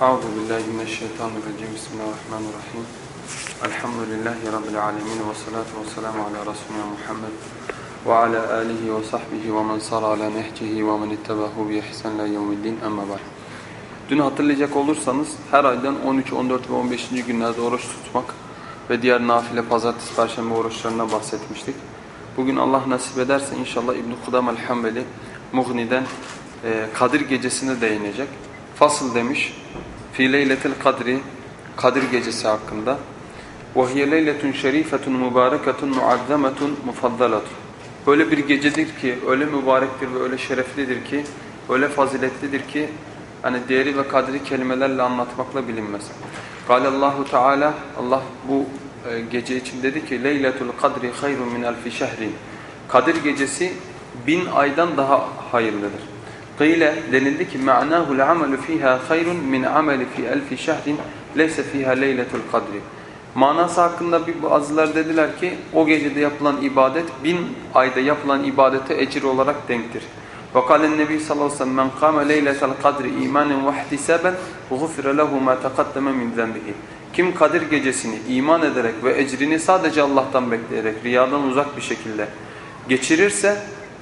Euzu billahi mineşşeytanirracim. Bismillahirrahmanirrahim. Elhamdülillahi rabbil alamin ve salatu vesselamü ala resulina Muhammed ve ala alihi ve sahbihi ve men sara ala nehcihi ve men ittabahu bi ihsan ila yevmiddin. Amma ba'd. Dün hatırlayacak olursanız her aydan 13, 14 ve 15. günlerde oruç tutmak ve diğer nafile pazartesi, perşembe oruçlarına bahsetmiştik. Bugün Allah nasip ederse inşallah İbn-i Kudam el-Hambeli Mughni'den e, Kadir gecesine değinecek. Fasıl demiş. Fi leyletil kadri Kadir gecesi hakkında. Hiye leyletun şerifetun mübareketun muazzametun mufaddalatun. Öyle bir gecedir ki, öyle mübarektir ve öyle şereflidir ki, öyle faziletlidir ki hani değeri ve kadri kelimelerle anlatmakla bilinmez. Allahu Teala Allah bu e, gece için dedi ki Leyletul kadri hayrun min elfi şehrin. Kadir gecesi bin aydan daha hayırlıdır. Kıyle denildi ki ma'nahu amelu fiha hayrun min ameli fi elfi şehrin leyse fiha leyletul kadri. Manası hakkında bir bazılar dediler ki o gecede yapılan ibadet bin ayda yapılan ibadete ecir olarak denktir. وقال النبي صلى الله عليه وسلم من قام ليلة القدر إيمانا واحتسابا غفر له ما تقدم من ذنبه kim Kadir gecesini iman ederek ve ecrini sadece Allah'tan bekleyerek riyadan uzak bir şekilde geçirirse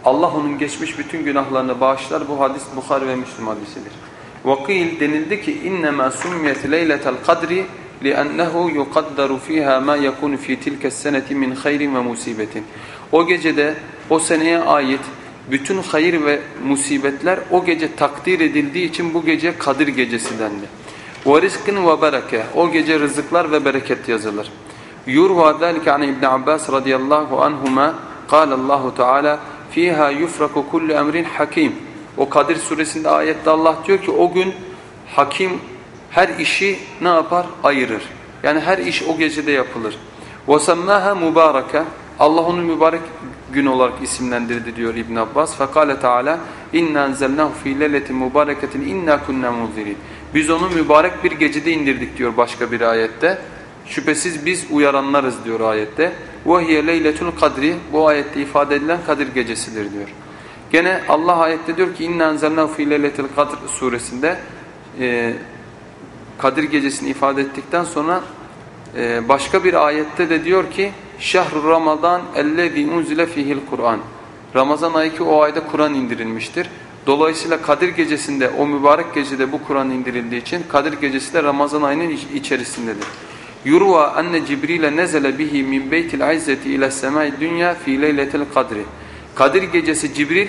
Allah onun geçmiş bütün günahlarını bağışlar. Bu hadis Bukhari ve Müslim hadisidir. Vakil denildi ki innema summiyet leyletel kadri li'ennehu yuqaddaru fiha ma yakunu fi tilka seneti min hayrin ve musibetin. O gecede o seneye ait bütün hayır ve musibetler o gece takdir edildiği için bu gece Kadir gecesi dendi. وَرِزْقٍ وَبَرَكَةٍ O gece rızıklar ve bereket yazılır. يُرْوَى ذَلِكَ عَنْ İbn Abbas radıyallahu anhuma قال الله Teala fiha yufraku kullu emrin hakim. O Kadir suresinde ayette Allah diyor ki o gün hakim her işi ne yapar? Ayırır. Yani her iş o gecede yapılır. وَسَمَّاهَا mübareke Allah onu mübarek gün olarak isimlendirdi diyor İbn Abbas. Fekale Teala inna enzelnahu fi leyletin mübareketin inna kunna munzirin. Biz onu mübarek bir gecede indirdik diyor başka bir ayette. Şüphesiz biz uyaranlarız diyor ayette. Hiye leyletul kadri bu ayette ifade edilen Kadir gecesidir diyor. Gene Allah ayette diyor ki inna enzelnahu fi leyletil kadr suresinde e, Kadir gecesini ifade ettikten sonra e, başka bir ayette de diyor ki Şehr Ramazan ellezî unzile fihil Kur'an. Ramazan ayı ki o ayda Kur'an indirilmiştir. Dolayısıyla Kadir gecesinde o mübarek gecede bu Kur'an indirildiği için Kadir gecesi de Ramazan ayının içerisindedir. Yurva anne Cibril'e nezele bihi min beytil izzeti ile semai dünya fi leyletil kadri. Kadir gecesi Cibril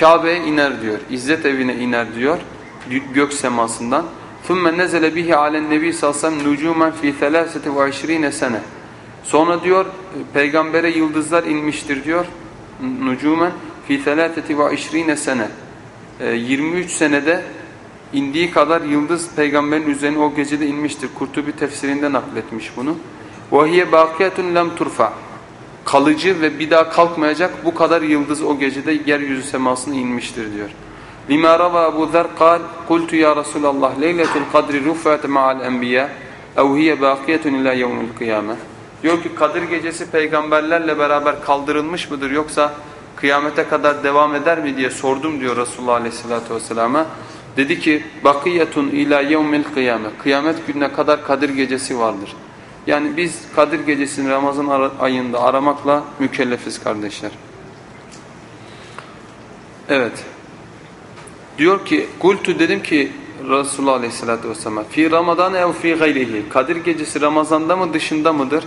Kabe'ye iner diyor. İzzet evine iner diyor. Gök semasından. ثُمَّ nezele bihi alen nebi salsam nucumen fi 23 sene. Sonra diyor peygambere yıldızlar inmiştir diyor. Nucumen fi 23 sene. Ee, 23 senede indiği kadar yıldız peygamberin üzerine o gecede inmiştir. Kurtubi tefsirinde nakletmiş bunu. وَهِيَ بَاقِيَةٌ lem turfa. Kalıcı ve bir daha kalkmayacak bu kadar yıldız o gecede yeryüzü semasına inmiştir diyor. لِمَا رَوَى أَبُو ذَرْ قَالْ قُلْتُ يَا رَسُولَ اللّٰهِ لَيْلَةُ الْقَدْرِ رُفَّةً مَعَ الْاَنْبِيَا اَوْ هِيَ بَاقِيَةٌ اِلَى يَوْمِ الْقِيَامَةِ Diyor ki Kadir gecesi peygamberlerle beraber kaldırılmış mıdır yoksa kıyamete kadar devam eder mi diye sordum diyor Resulullah Aleyhisselatü Vesselam'a. Dedi ki bakiyetun ila yevmil kıyamet. Kıyamet gününe kadar Kadir gecesi vardır. Yani biz Kadir gecesini Ramazan ayında aramakla mükellefiz kardeşler. Evet. Diyor ki kultu dedim ki Resulullah Aleyhisselatü Vesselam fi Ramazan ev fi gayrihi. Kadir gecesi Ramazan'da mı dışında mıdır?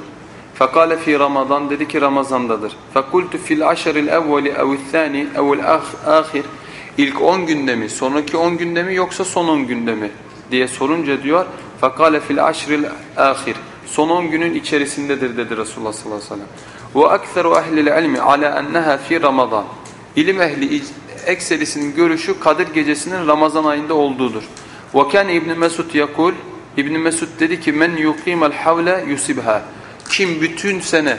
Fekale fi Ramazan dedi ki Ramazan'dadır. Fekultu fil aşeril evveli evil thani evil ahir. İlk 10 günde mi, sonraki 10 günde mi yoksa son 10 günde mi diye sorunca diyor. Fekale fil aşril ahir. Son 10 günün içerisindedir dedi Resulullah sallallahu aleyhi ve sellem. Ekseru ehlil ilmi ala enneha fi Ramazan. İlim ehli ekserisinin görüşü Kadir gecesinin Ramazan ayında olduğudur. Kan İbn Mesud yakul İbn Mesud dedi ki men yuqimel havle yusibha. Kim bütün sene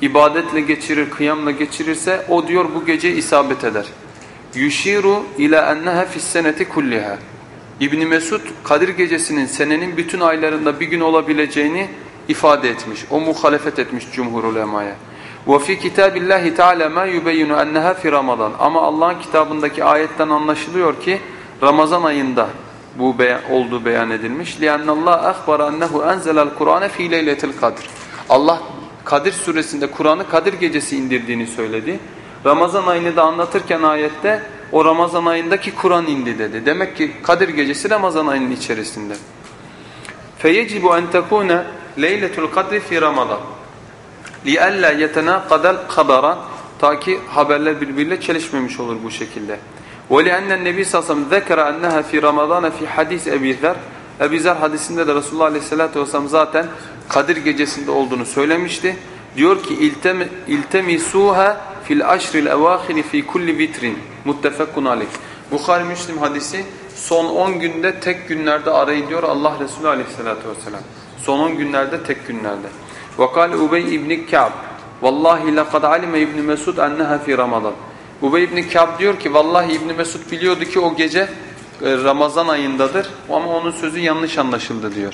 ibadetle geçirir, kıyamla geçirirse o diyor bu gece isabet eder Yushiru ila enneha fis seneti kulliha. İbn Mesud Kadir gecesinin senenin bütün aylarında bir gün olabileceğini ifade etmiş. O muhalefet etmiş cumhur ulemaya. Ve fi kitabillahi teala ma yubeyyinu enneha fi Ramazan. Ama Allah'ın kitabındaki ayetten anlaşılıyor ki Ramazan ayında bu beyan, olduğu beyan edilmiş. لِأَنَّ اللّٰهَ أَخْبَرَ أَنَّهُ أَنْزَلَ الْقُرْآنَ ف۪ي لَيْلَةِ الْقَدْرِ Allah Kadir suresinde Kur'an'ı Kadir gecesi indirdiğini söyledi. Ramazan ayını da anlatırken ayette o Ramazan ayındaki Kur'an indi dedi. Demek ki Kadir gecesi Ramazan ayının içerisinde. فَيَجِبُ أَنْ تَكُونَ لَيْلَةُ الْقَدْرِ فِي رَمَضَانِ لِأَلَّا يَتَنَاقَدَ الْخَبَرَ Ta ki haberler birbiriyle çelişmemiş olur bu şekilde. وَلِأَنَّ النَّبِي sallallahu aleyhi ve sellem ذَكَرَ أَنَّهَا فِي رَمَضَانَ فِي حَدِيثِ اَبِي ذَرْ Ebu Zer hadisinde de Resulullah aleyhissalatü vesselam zaten Kadir gecesinde olduğunu söylemişti. Diyor ki iltem, iltemisuha fil aşril evahiri fi kulli vitrin muttefakun aleyh. Bukhari Müslim hadisi son 10 günde tek günlerde arayın diyor Allah Resulü aleyhissalatü vesselam. Son 10 günlerde tek günlerde. وقال Ubey ibn Ka'b Vallahi laqad alime İbn Mesud enneha fi Ramazan. Ubey ibn Ka'b diyor ki vallahi İbn Mesud biliyordu ki o gece e, Ramazan ayındadır ama onun sözü yanlış anlaşıldı diyor.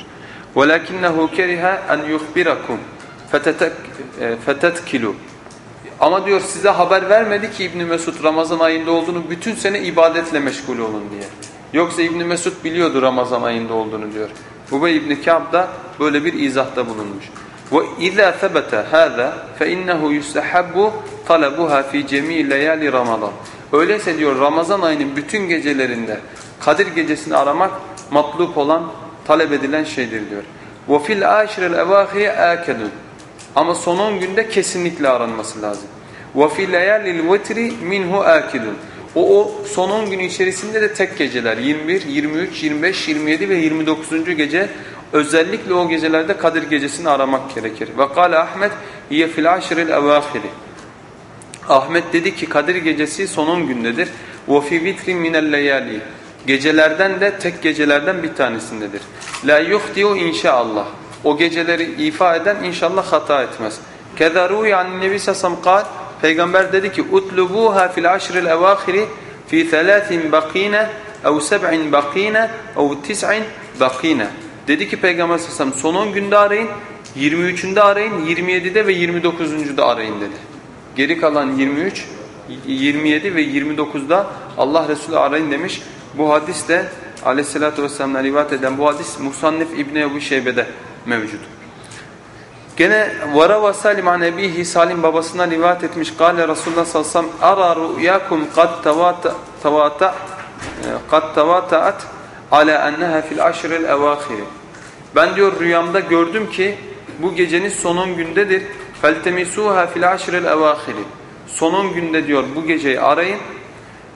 وَلَكِنَّهُ كَرِهَ أَنْ يُخْبِرَكُمْ فَتَتْكِلُوا ama diyor size haber vermedi ki İbn Mesud Ramazan ayında olduğunu bütün sene ibadetle meşgul olun diye. Yoksa İbn Mesud biliyordu Ramazan ayında olduğunu diyor. Ubey İbn Ka'b da böyle bir izahta bulunmuş. Ve iza sabata hada fe innehu yustahabbu talabuha fi cemi' leyali Ramazan. Öyleyse diyor Ramazan ayının bütün gecelerinde Kadir gecesini aramak matlup olan, talep edilen şeydir diyor. Ve fil aşril evahir akedun. Ama son 10 günde kesinlikle aranması lazım. وَفِي لَيَالِ الْوَتْرِ مِنْهُ آكِدٌ o, o son 10 gün içerisinde de tek geceler 21, 23, 25, 27 ve 29. gece özellikle o gecelerde Kadir gecesini aramak gerekir. Ve kâle Ahmet hiye fil aşril evâhiri. Ahmet dedi ki Kadir gecesi son 10 gündedir. Ve fi vitrin minel leyali. Gecelerden de tek gecelerden bir tanesindedir. La yuhdiu inşaallah. O geceleri ifa eden inşallah hata etmez. Kedaru yani Nebi Sasam kal Peygamber dedi ki utlubuha fil aşril evâhiri fi thelâthin bakîne ev seb'in bakîne ev tis'in bakîne. Dedi ki Peygamber sallallahu son 10 günde arayın, 23'ünde arayın, 27'de ve 29'uncuda arayın dedi. Geri kalan 23, 27 ve 29'da Allah Resulü arayın demiş. Bu hadis de aleyhissalatü vesselam'dan rivayet eden bu hadis Musannif İbni Ebu Şeybe'de mevcut. Gene Varava Salim an Ebihi Salim babasından rivayet etmiş. Kale Resulullah sallallahu aleyhi ve sellem ara ru'yakum kad tavata tavata kad tavataat ala enneha fil aşril evâhiri. Ben diyor rüyamda gördüm ki bu gecenin son 10 gündedir. Feltemisuha fil aşril evâhiri. Son 10 günde diyor bu geceyi arayın.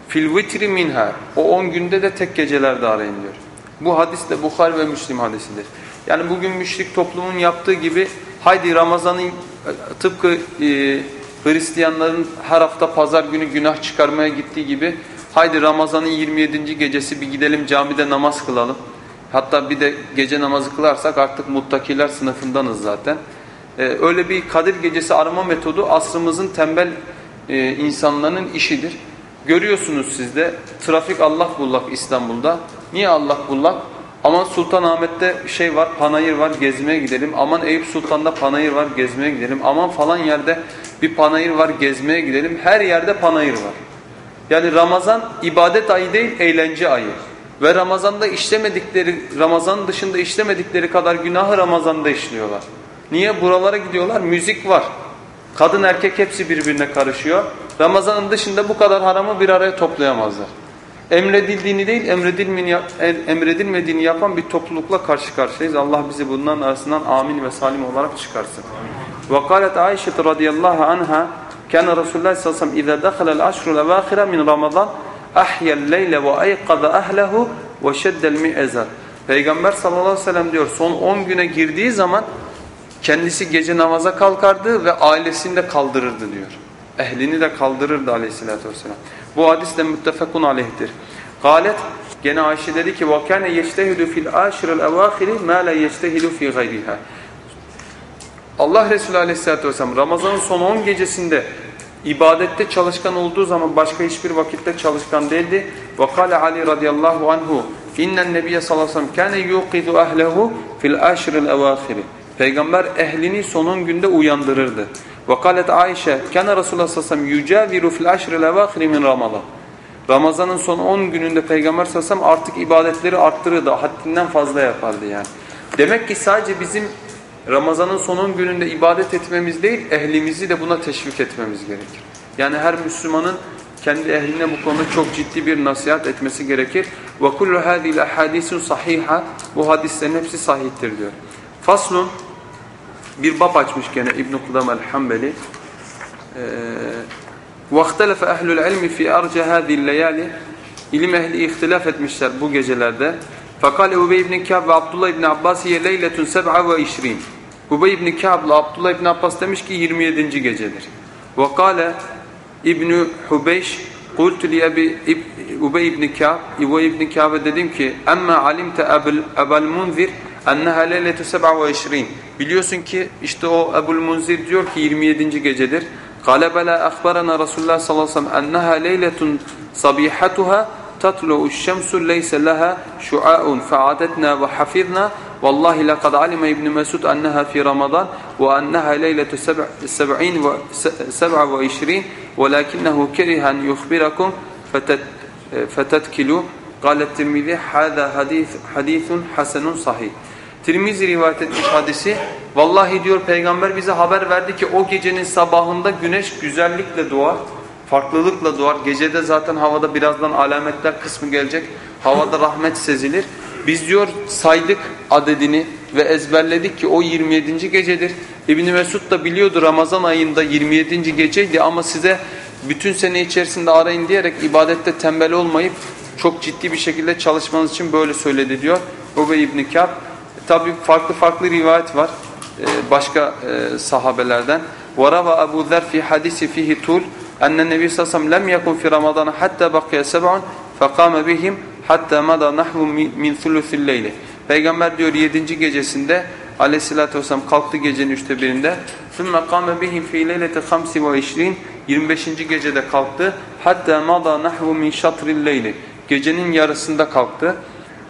Fil vitri minha. O 10 günde de tek gecelerde arayın diyor. Bu hadis de Bukhari ve Müslim hadisidir. Yani bugün müşrik toplumun yaptığı gibi haydi Ramazan'ın tıpkı e, Hristiyanların her hafta pazar günü günah çıkarmaya gittiği gibi haydi Ramazan'ın 27. gecesi bir gidelim camide namaz kılalım. Hatta bir de gece namazı kılarsak artık muttakiler sınıfındanız zaten. Ee, öyle bir Kadir gecesi arama metodu asrımızın tembel e, insanların işidir. Görüyorsunuz sizde trafik Allah bullak İstanbul'da. Niye Allah bullak? Aman Sultanahmet'te şey var, panayır var, gezmeye gidelim. Aman Eyüp Sultan'da panayır var, gezmeye gidelim. Aman falan yerde bir panayır var, gezmeye gidelim. Her yerde panayır var. Yani Ramazan ibadet ayı değil, eğlence ayı. Ve Ramazan'da işlemedikleri, Ramazan dışında işlemedikleri kadar günahı Ramazan'da işliyorlar. Niye? Buralara gidiyorlar, müzik var. Kadın erkek hepsi birbirine karışıyor. Ramazan'ın dışında bu kadar haramı bir araya toplayamazlar Emredildiğini değil, emredilmediğini yapan bir toplulukla karşı karşıyayız. Allah bizi bundan arasından amin ve salim olarak çıkarsın. وقالت عائشة رضي الله عنها كان رسول الله صلى الله عليه وسلم إذا دخل الأشهر الأواخر من رمضان أحيا الليل وأيقظ أهله وشد المئزر Peygamber sallallahu aleyhi ve sellem diyor son 10 güne girdiği zaman kendisi gece namaza kalkardı ve ailesini de kaldırırdı diyor. Ehlini de kaldırırdı aleyhissalatü vesselam. Bu hadis de müttefekun aleyhtir. Galet gene Ayşe dedi ki وَكَانَ يَجْتَهِدُ فِي الْآشِرِ الْاَوَاخِرِ مَا لَا يَجْتَهِدُ فِي غَيْرِهَا Allah Resulü Aleyhisselatü Vesselam Ramazan'ın son 10 gecesinde ibadette çalışkan olduğu zaman başka hiçbir vakitte çalışkan değildi. وَقَالَ Ali radıyallahu anhu اِنَّ النَّبِيَ sallallahu aleyhi ve sellem كَانَ يُوقِذُ أَهْلَهُ فِي الْآشِرِ الْاَوَاخِرِ Peygamber ehlini sonun günde uyandırırdı. وَقَالَتْ Ayşe كَانَ رَسُولَ sallallahu aleyhi ve sellem يُجَاوِرُ فِي الْآشِرِ الْاَوَاخِرِ مِنْ Ramazan Ramazan'ın son 10 gününde Peygamber sallallahu aleyhi ve sellem artık ibadetleri arttırırdı. Haddinden fazla yapardı yani. Demek ki sadece bizim Ramazan'ın son 10 gününde ibadet etmemiz değil, ehlimizi de buna teşvik etmemiz gerekir. Yani her Müslümanın kendi ehline bu konuda çok ciddi bir nasihat etmesi gerekir. Ve kullu hadihi hadisun sahiha. Bu hadislerin hepsi sahihtir diyor. Faslun bir bab açmış gene İbn Kudam el-Hanbeli. وَاخْتَلَفَ اَهْلُ الْعِلْمِ فِي اَرْجَ هَذِهِ اللَّيَالِ İlim ehli ihtilaf etmişler bu gecelerde. فَقَالَ Ubey ibn Kâb ve Abdullah ibn Abbas hiye leyletun seb'a ve işrin. Ubey ibn Kâb ile Abdullah ibn Abbas demiş ki 27. gecedir. وَقَالَ İbn Hubeyş قُلْتُ لِيَبِ Ubey ibn Kâb Ubey ibn Kâb'e dedim ki اَمَّا عَلِمْتَ اَبَا الْمُنْذِرِ اَنَّهَا لَيْلَةُ سَبْعَ وَاِشْرِينَ Biliyorsun ki işte o Ebul Munzir diyor ki 27. gecedir. قال بلى أخبرنا رسول الله صلى الله عليه وسلم أنها ليلة صبيحتها تطلع الشمس ليس لها شعاع فعادتنا وحفظنا والله لقد علم ابن مسعود أنها في رمضان وأنها ليلة سبع سبعين وسبع وعشرين ولكنه كره أن يخبركم فتت فتتكلوا قال الترمذي هذا حديث حديث حسن صحيح Tirmizi rivayet etmiş hadisi. Vallahi diyor peygamber bize haber verdi ki o gecenin sabahında güneş güzellikle doğar, farklılıkla doğar. Gecede zaten havada birazdan alametler kısmı gelecek. Havada rahmet sezilir. Biz diyor saydık adedini ve ezberledik ki o 27. gecedir. İbn Mesud da biliyordu Ramazan ayında 27. geceydi ama size bütün sene içerisinde arayın diyerek ibadette tembel olmayıp çok ciddi bir şekilde çalışmanız için böyle söyledi diyor. Ubey ibn Kâb. Tabi farklı farklı rivayet var başka sahabelerden. وَرَوَى أَبُو ذَرْ فِي حَدِيثِ فِيهِ طُولْ أَنَّ النَّبِي صلى الله عليه وسلم لم يكن في رمضان حتى بقي سبع فقام بهم حتى مضى نحو من ثلث الليل. Peygamber diyor 7. gecesinde aleyhissalatü vesselam kalktı gecenin üçte birinde. ثُمَّ قَامَ بِهِمْ فِي لَيْلَةِ خَمْسِ وَاِشْرِينَ 25. gecede kalktı. Hatta مَضَى نَحْوُ مِنْ شَطْرِ اللَّيْلِ Gecenin yarısında kalktı.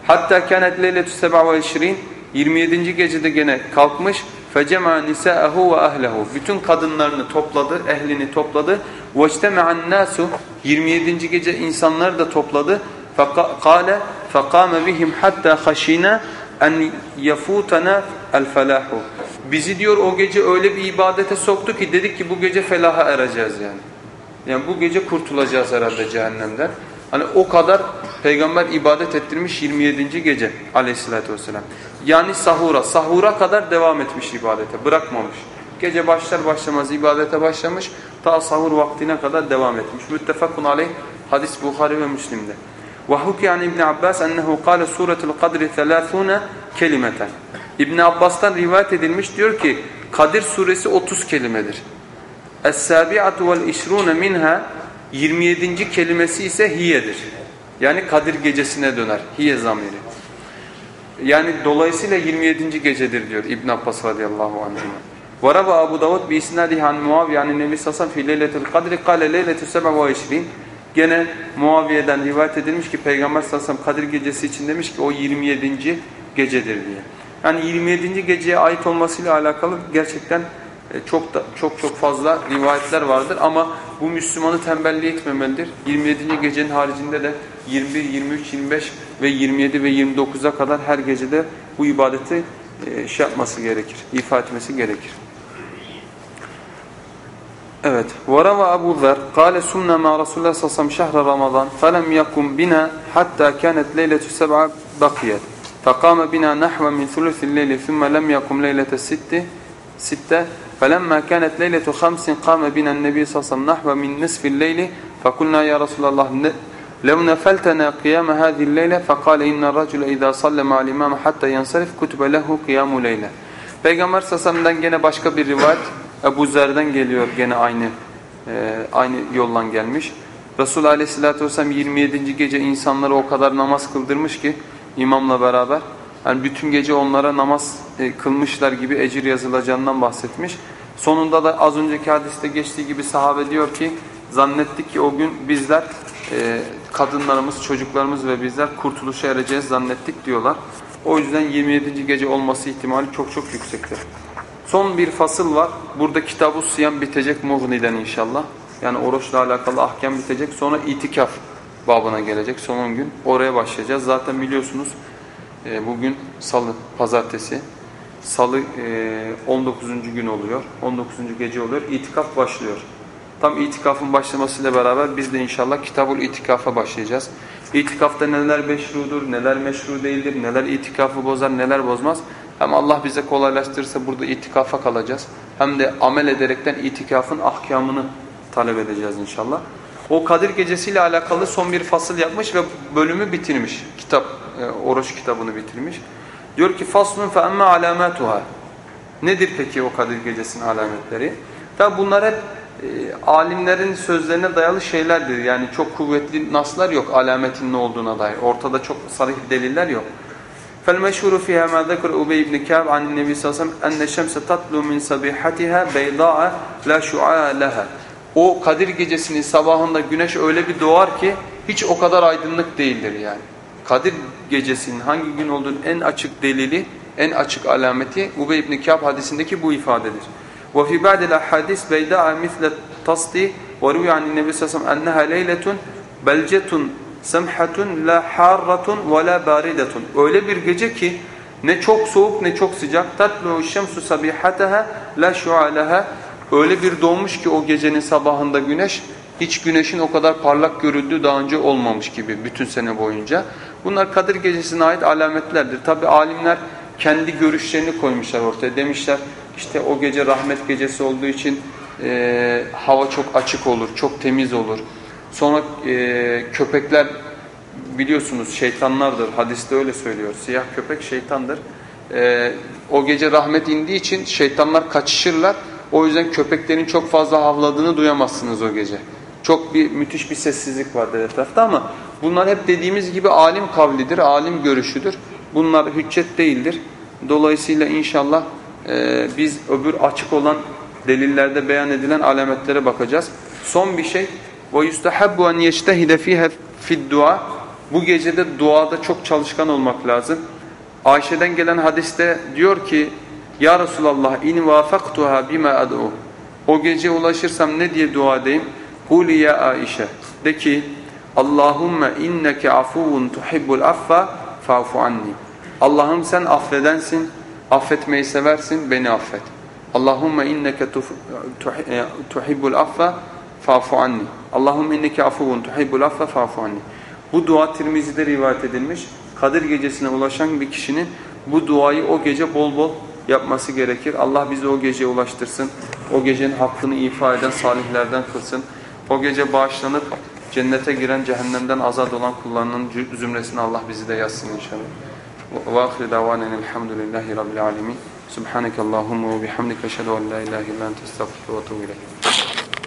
Hatta كَانَتْ لَيْلَةُ سَبَعَ وَاِشْرِينَ 27. gecede gene kalkmış. فَجَمَعَ نِسَاءَهُ وَأَهْلَهُ Bütün kadınlarını topladı, ehlini topladı. وَاجْتَمَعَ النَّاسُ 27. gece insanları da topladı. فَقَالَ فَقَامَ بِهِمْ حَتَّى خَشِينَا اَنْ يَفُوتَنَا الْفَلَاحُ Bizi diyor o gece öyle bir ibadete soktu ki dedik ki bu gece felaha ereceğiz yani. Yani bu gece kurtulacağız herhalde cehennemden. Hani o kadar peygamber ibadet ettirmiş 27. gece aleyhissalatü vesselam. Yani sahura, sahura kadar devam etmiş ibadete, bırakmamış. Gece başlar başlamaz ibadete başlamış, ta sahur vaktine kadar devam etmiş. Müttefakun aleyh, hadis Bukhari ve Müslim'de. وَحُكِيَ عَنْ İbn Abbas اَنَّهُ قَالَ سُورَةُ الْقَدْرِ ثَلَاثُونَ kelimeten. İbn Abbas'tan rivayet edilmiş diyor ki Kadir suresi 30 kelimedir. Es-sabi'atu vel işrune minha 27. kelimesi ise hiyedir. Yani Kadir gecesine döner. Hiye zamiri. Yani dolayısıyla 27. gecedir diyor İbn Abbas radıyallahu anh. Varaba Abu Davud bi isnadihi an Muaviye an Nebi sallallahu fi leyletul kadri kâle leyletu seb'a ve işrin. Gene Muaviye'den rivayet edilmiş ki Peygamber sallallahu aleyhi Kadir gecesi için demiş ki o 27. gecedir diye. Yani 27. geceye ait olmasıyla alakalı gerçekten çok da, çok çok fazla rivayetler vardır ama bu Müslümanı tembelliğe etmemelidir. 27. gecenin haricinde de 21, 23, 25 ve 27 ve 29'a kadar her gecede bu ibadeti e, şey yapması gerekir, ifa etmesi gerekir. Evet. وَرَوَى أَبُو ذَرْ قَالَ سُمْنَا مَا رَسُولَ اللّٰهِ صَلَّى شَهْرَ رَمَضَانِ فَلَمْ يَكُمْ بِنَا حَتَّى كَانَتْ لَيْلَةُ سَبْعَ بَقِيَتْ فَقَامَ بِنَا نَحْوَ مِنْ ثُلُثِ اللَّيْلِ ثُمَّ لَمْ يَكُمْ لَيْلَةَ السِّتِّ ستة فلما كانت ليلة خمس قام بنا النبي صلى الله عليه وسلم نحو من نصف الليل فقلنا يا رسول الله لو نفلتنا قيام هذه الليلة فقال إن الرجل إذا صلى مع الإمام حتى ينصرف كتب له قيام ليلة Peygamber sallallahu gene başka bir rivayet Ebu Zer'den geliyor gene aynı e, aynı yoldan gelmiş. Resul Aleyhisselatü Vesselam 27. gece insanları o kadar namaz kıldırmış ki imamla beraber yani bütün gece onlara namaz e, kılmışlar gibi ecir yazılacağından bahsetmiş. Sonunda da az önceki hadiste geçtiği gibi sahabe diyor ki zannettik ki o gün bizler e, kadınlarımız, çocuklarımız ve bizler kurtuluşa ereceğiz zannettik diyorlar. O yüzden 27. gece olması ihtimali çok çok yüksektir. Son bir fasıl var. Burada kitab-ı siyam bitecek Mughni'den inşallah. Yani oruçla alakalı ahkam bitecek. Sonra itikaf babına gelecek son 10 gün. Oraya başlayacağız. Zaten biliyorsunuz e, bugün salı, pazartesi. Salı e, 19. gün oluyor. 19. gece oluyor. İtikaf başlıyor. Tam itikafın başlamasıyla beraber biz de inşallah kitabul itikafa başlayacağız. İtikafta neler meşrudur, neler meşru değildir, neler itikafı bozar, neler bozmaz. Hem Allah bize kolaylaştırırsa burada itikafa kalacağız. Hem de amel ederekten itikafın ahkamını talep edeceğiz inşallah. O Kadir gecesiyle alakalı son bir fasıl yapmış ve bölümü bitirmiş. Kitap, e, oruç kitabını bitirmiş. Diyor ki faslun fe emme alamatuha. Nedir peki o Kadir gecesinin alametleri? Tabi bunlar hep e, alimlerin sözlerine dayalı şeylerdir. Yani çok kuvvetli naslar yok alametin ne olduğuna dair. Ortada çok sarih deliller yok. فالمشهور فيها ما ذكر أبي بن كعب عن النبي صلى الله عليه وسلم أن الشمس تطلع من صبيحتها بيضاء لا شعاع لها o Kadir gecesinin sabahında güneş öyle bir doğar ki hiç o kadar aydınlık değildir yani. Kadir gecesinin hangi gün olduğunun en açık delili, en açık alameti Ubey ibn Kâb hadisindeki bu ifadedir. Ve fi ba'dil ahadis beyda'a misle tasdi ve ruvi anin nebi sallallahu aleyhi ve sellem enneha leyletun belcetun semhatun la harratun. Öyle bir gece ki ne çok soğuk ne çok sıcak. Tatlu şemsu sabihataha la şualaha. Öyle bir doğmuş ki o gecenin sabahında güneş hiç güneşin o kadar parlak görüldüğü daha önce olmamış gibi bütün sene boyunca. Bunlar Kadir Gecesi'ne ait alametlerdir. Tabi alimler kendi görüşlerini koymuşlar ortaya. Demişler işte o gece rahmet gecesi olduğu için e, hava çok açık olur, çok temiz olur. Sonra e, köpekler biliyorsunuz şeytanlardır. Hadiste öyle söylüyor. Siyah köpek şeytandır. E, o gece rahmet indiği için şeytanlar kaçışırlar. O yüzden köpeklerin çok fazla havladığını duyamazsınız o gece. Çok bir müthiş bir sessizlik vardır etrafta ama bunlar hep dediğimiz gibi alim kavlidir, alim görüşüdür. Bunlar hüccet değildir. Dolayısıyla inşallah e, biz öbür açık olan delillerde beyan edilen alametlere bakacağız. Son bir şey وَيُسْتَحَبُّ أَنْ يَجْتَهِدَ ف۪يهَا فِي الدُّعَى Bu gecede duada çok çalışkan olmak lazım. Ayşe'den gelen hadiste diyor ki Ya Resulallah in vafaktuha bima ad'u O gece ulaşırsam ne diye dua edeyim? Kul ya Aişe de ki Allahümme inneke afuvun tuhibbul affa fa'fu anni Allah'ım sen affedensin, affetmeyi seversin, beni affet. Allahümme inneke tuhibbul affa fa'fu anni. Allahümme inneke afuvun tuhibbul affa fa'fu anni. Bu dua Tirmizi'de rivayet edilmiş. Kadir gecesine ulaşan bir kişinin bu duayı o gece bol bol yapması gerekir. Allah bizi o geceye ulaştırsın. O gecenin hakkını ifa eden salihlerden kılsın. O gece bağışlanıp cennete giren cehennemden azad olan kullarının zümresine Allah bizi de yazsın inşallah. وآخر دعوانا الحمد لله رب العالمين. سبحانك اللهم وبحمدك أشهد أن لا إله إلا أنت أستغفرك وأتوب إليك.